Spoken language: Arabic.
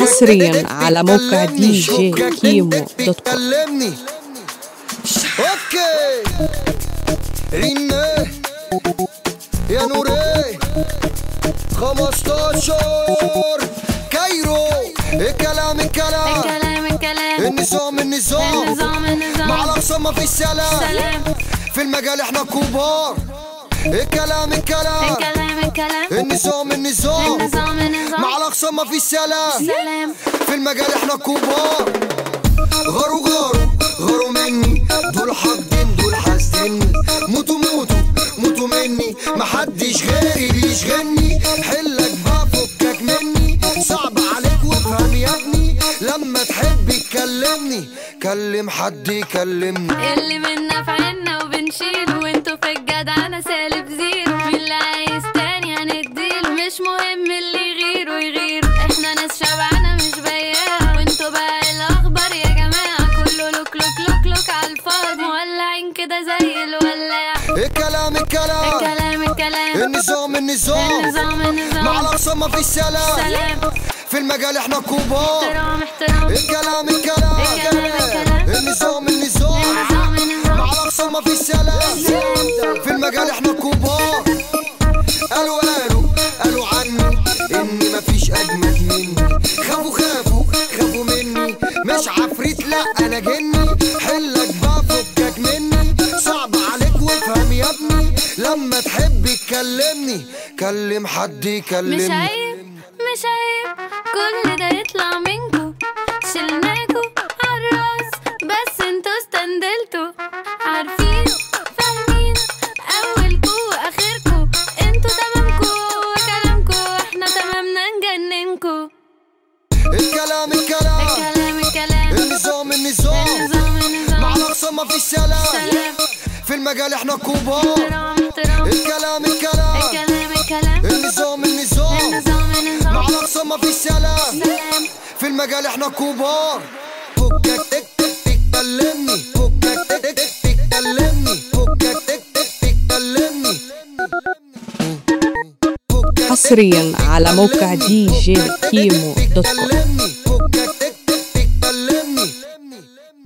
حصرياً على موقع دي جي كيمو dot com. تكلمني OK. رينا. يا نوري. 15 Cairo. الكلام الكلام الكلام الكلام النظام النظام؟ النظام النظام؟ مع الأقصى ما في سلام. سلام. في المجال إحنا كبار. الكلام الكلام الكلام الكلام النظام النظام. النظام النظام. مع الأقصى ما في سلام. سلام. في المجال إحنا كبار. غاروا غاروا غاروا مني دول حاقدين دول حاسدني موتوا موتوا موتوا مني. محدش غيري بيشغلني. حلك بقى فكك مني. صعب عليك وافهم يا ابني. لما تحب تكلمني كلم حد يكلمني. اللي منا في عنا مش مهم اللي يغيره يغيره إحنا ناس شبعانة مش بياعة وانتوا بقى الأخبار يا جماعة. كله لوك لوك لوك لوك على الفاضي. مولعين كده زي الولاعة. الكلام الكلام. الكلام الكلام. النظام النظام. النظام مع النظام الأقصى ما في سلام. سلام. في المجال إحنا كبار. احترام احترام. الكلام الكلام. الكلام الكلام. النظام النظام. النظام النظام. مع الأقصى ما في سلام. في المجال إحنا كبار. قالوا لما تحب تكلمني كلم حد مش يكلمني عيب مش عيب. كل ده يطلع منكو. شلناكو عالراس بس أنتوا استندلتوا عارفين فاهمين. اولكو واخركو أنتوا تمامكو وكلامكو إحنا تمامنا نجننكو الكلام الكلام. الكلام الكلام. النظام النظام. النظام مع النظام الأقصى ما في سلام. سلام. في المجال إحنا كبار. احترام الكلام الكلام. الكلام الكلام. النظام النظام. النظام مع النظام الأقصى ما في سلام. سلام. في المجال إحنا كبار. فكك تك تك تكلمني. فكك تك تك تكلمني. فكك تك تك تك حصريا على موقع دي جي كيمو dot com.